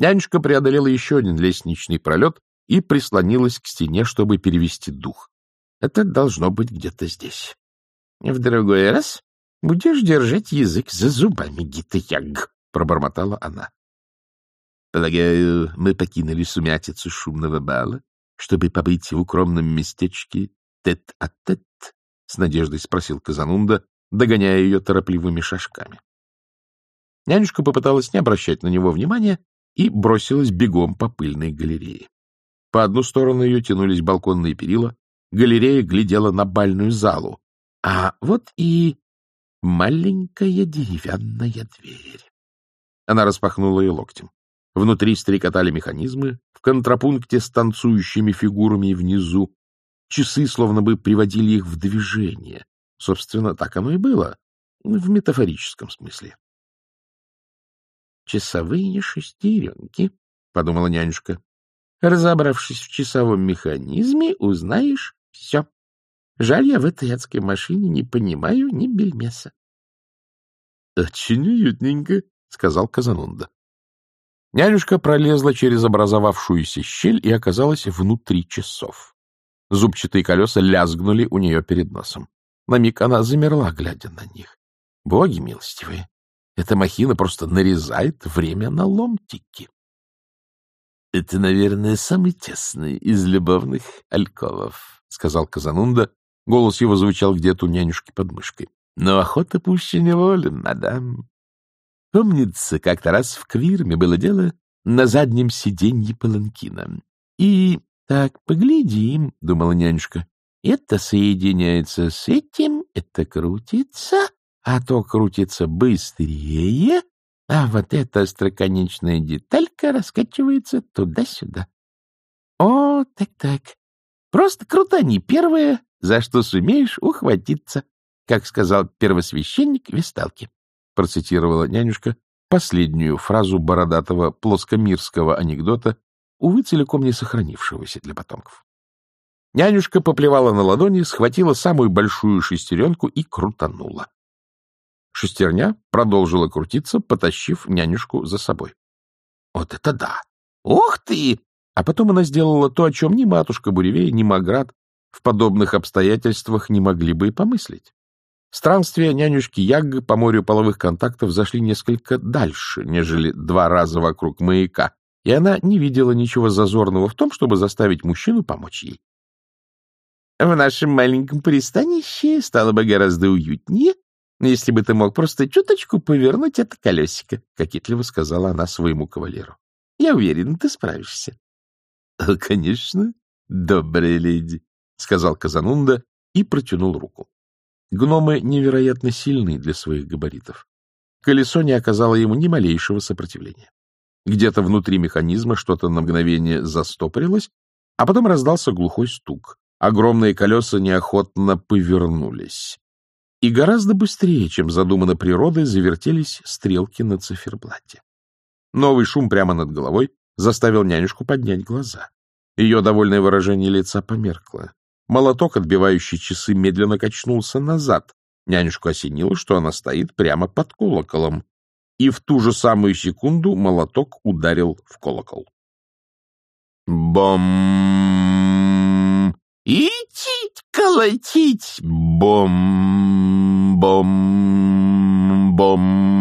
Нянюшка преодолела еще один лестничный пролет и прислонилась к стене, чтобы перевести дух. Это должно быть где-то здесь. — В другой раз будешь держать язык за зубами, Гитаяг, — пробормотала она. — Полагаю, мы покинули сумятицу шумного бала, чтобы побыть в укромном местечке тет-а-тет? -тет? — с надеждой спросил Казанунда, догоняя ее торопливыми шажками. Нянюшка попыталась не обращать на него внимания и бросилась бегом по пыльной галерее. По одну сторону ее тянулись балконные перила, галерея глядела на бальную залу, а вот и маленькая деревянная дверь. Она распахнула ее локтем. Внутри стрекотали механизмы, в контрапункте с танцующими фигурами внизу. Часы словно бы приводили их в движение. Собственно, так оно и было, в метафорическом смысле. «Часовые шестеренки», — подумала нянюшка. «Разобравшись в часовом механизме, узнаешь все. Жаль, я в этой адской машине не понимаю ни бельмеса». «Очень уютненько», — сказал Казанунда. Нянюшка пролезла через образовавшуюся щель и оказалась внутри часов. Зубчатые колеса лязгнули у нее перед носом. На миг она замерла, глядя на них. Боги милостивые, эта махина просто нарезает время на ломтики. — Это, наверное, самый тесный из любовных альковов, — сказал Казанунда. Голос его звучал где-то у нянюшки под мышкой. — Но охота пуще неволен, мадам. Помнится, как-то раз в Квирме было дело на заднем сиденье паланкина. И так, поглядим, — думала нянюшка, — это соединяется с этим, это крутится, а то крутится быстрее, а вот эта остроконечная деталька раскачивается туда-сюда. О, так-так. Просто крутани первое, за что сумеешь ухватиться, как сказал первосвященник Весталки, процитировала нянюшка последнюю фразу бородатого плоскомирского анекдота, увы, целиком не сохранившегося для потомков. Нянюшка поплевала на ладони, схватила самую большую шестеренку и крутанула. Шестерня продолжила крутиться, потащив нянюшку за собой. Вот это да! Ух ты! А потом она сделала то, о чем ни матушка Буревей, ни Маград в подобных обстоятельствах не могли бы и помыслить. Странствия нянюшки Ягг по морю половых контактов зашли несколько дальше, нежели два раза вокруг маяка, и она не видела ничего зазорного в том, чтобы заставить мужчину помочь ей. — В нашем маленьком пристанище стало бы гораздо уютнее, если бы ты мог просто чуточку повернуть это колесико, — кокетливо сказала она своему кавалеру. — Я уверен, ты справишься. — Конечно, добрая леди, — сказал Казанунда и протянул руку. Гномы невероятно сильны для своих габаритов. Колесо не оказало ему ни малейшего сопротивления. Где-то внутри механизма что-то на мгновение застопорилось, а потом раздался глухой стук. Огромные колеса неохотно повернулись и гораздо быстрее, чем задумано природой, завертелись стрелки на циферблате. Новый шум прямо над головой заставил нянюшку поднять глаза. Ее довольное выражение лица померкло. Молоток, отбивающий часы, медленно качнулся назад. Нянюшку осенило, что она стоит прямо под колоколом. И в ту же самую секунду молоток ударил в колокол. Бом! Идти колотить! Бом! Бом! Бом!